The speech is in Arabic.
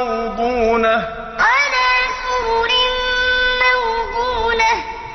يعوضونه.